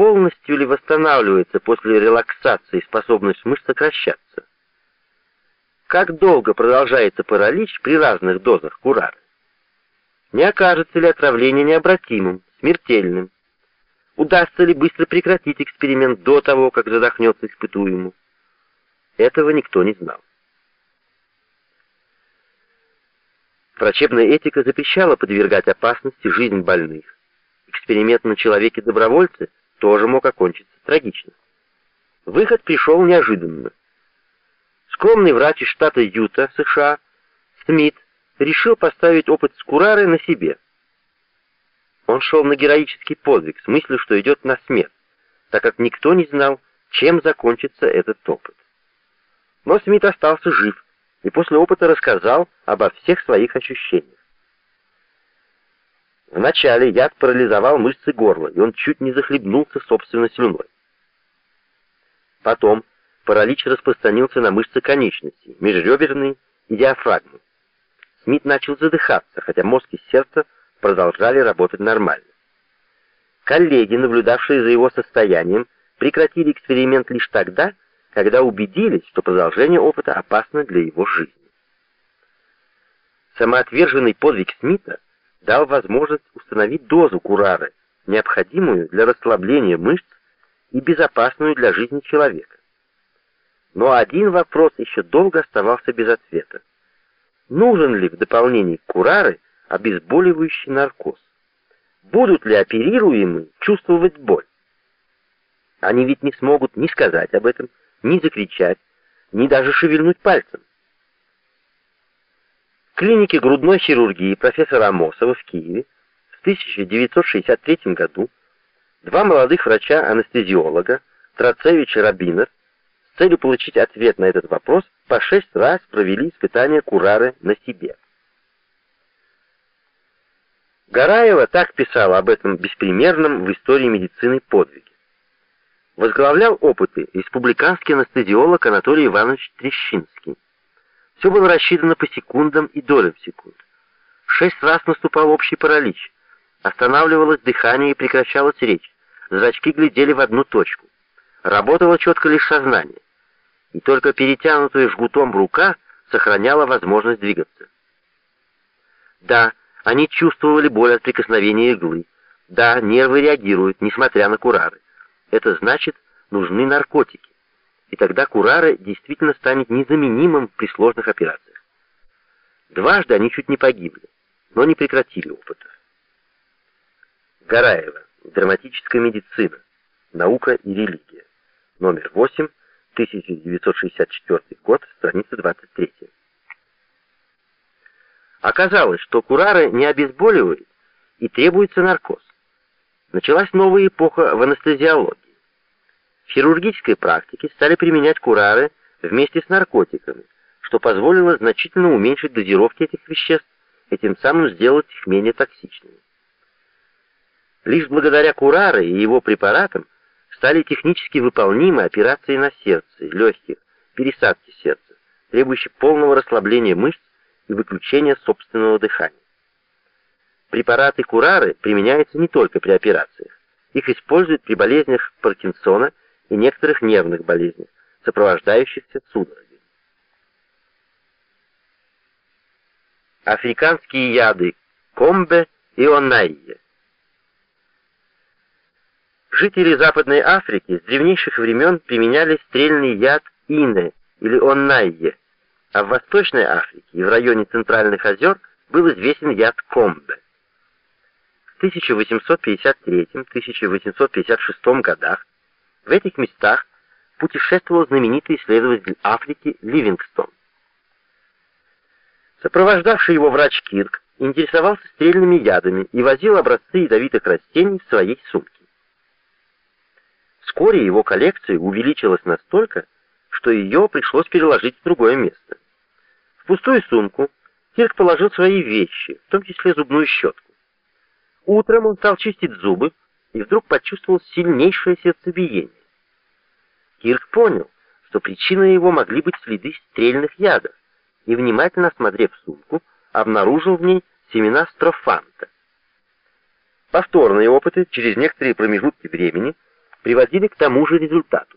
полностью ли восстанавливается после релаксации способность мышц сокращаться? Как долго продолжается паралич при разных дозах курары? Не окажется ли отравление необратимым, смертельным? Удастся ли быстро прекратить эксперимент до того, как задохнется испытуемый? Этого никто не знал. Врачебная этика запрещала подвергать опасности жизнь больных. Эксперимент на человеке-добровольце тоже мог окончиться трагично. Выход пришел неожиданно. Скромный врач из штата Юта, США, Смит, решил поставить опыт с курары на себе. Он шел на героический подвиг с мыслью, что идет на смерть, так как никто не знал, чем закончится этот опыт. Но Смит остался жив и после опыта рассказал обо всех своих ощущениях. Вначале яд парализовал мышцы горла, и он чуть не захлебнулся собственной слюной. Потом паралич распространился на мышцы конечностей, межреберные и диафрагмы. Смит начал задыхаться, хотя мозг и сердце продолжали работать нормально. Коллеги, наблюдавшие за его состоянием, прекратили эксперимент лишь тогда, когда убедились, что продолжение опыта опасно для его жизни. Самоотверженный подвиг Смита дал возможность установить дозу курары, необходимую для расслабления мышц и безопасную для жизни человека. Но один вопрос еще долго оставался без ответа. Нужен ли в дополнение к курары обезболивающий наркоз? Будут ли оперируемые чувствовать боль? Они ведь не смогут ни сказать об этом, ни закричать, ни даже шевельнуть пальцем. Клинике грудной хирургии профессора Амосова в Киеве в 1963 году два молодых врача-анестезиолога, Троцевич и Рабинер, с целью получить ответ на этот вопрос, по шесть раз провели испытания курары на себе. Гараева так писала об этом беспримерном в истории медицины подвиге возглавлял опыты республиканский анестезиолог Анатолий Иванович Трещинский. Все было рассчитано по секундам и долям секунд. Шесть раз наступал общий паралич. Останавливалось дыхание и прекращалась речь. Зрачки глядели в одну точку. Работало четко лишь сознание. И только перетянутая жгутом рука сохраняла возможность двигаться. Да, они чувствовали боль от прикосновения иглы. Да, нервы реагируют, несмотря на курары. Это значит, нужны наркотики. И тогда Курара действительно станет незаменимым при сложных операциях. Дважды они чуть не погибли, но не прекратили опыта. Гараева. Драматическая медицина. Наука и религия. Номер 8, 1964 год, страница 23. Оказалось, что курары не обезболивают и требуется наркоз. Началась новая эпоха в анестезиологии. В хирургической практике стали применять курары вместе с наркотиками, что позволило значительно уменьшить дозировки этих веществ и тем самым сделать их менее токсичными. Лишь благодаря курары и его препаратам стали технически выполнимы операции на сердце, легких, пересадки сердца, требующие полного расслабления мышц и выключения собственного дыхания. Препараты курары применяются не только при операциях. Их используют при болезнях Паркинсона и некоторых нервных болезнях, сопровождающихся судорогой. Африканские яды комбе и онайе. Жители Западной Африки с древнейших времен применяли стрельный яд ине или онайе, а в Восточной Африке и в районе Центральных озер был известен яд комбе. В 1853-1856 годах в этих местах путешествовал знаменитый исследователь Африки Ливингстон. Сопровождавший его врач Кирк интересовался стрельными ядами и возил образцы ядовитых растений в своей сумке. Вскоре его коллекция увеличилась настолько, что ее пришлось переложить в другое место. В пустую сумку Кирк положил свои вещи, в том числе зубную щетку. Утром он стал чистить зубы и вдруг почувствовал сильнейшее сердцебиение. Кирк понял, что причиной его могли быть следы стрельных ядов, и, внимательно осмотрев сумку, обнаружил в ней семена строфанта. Повторные опыты через некоторые промежутки времени приводили к тому же результату.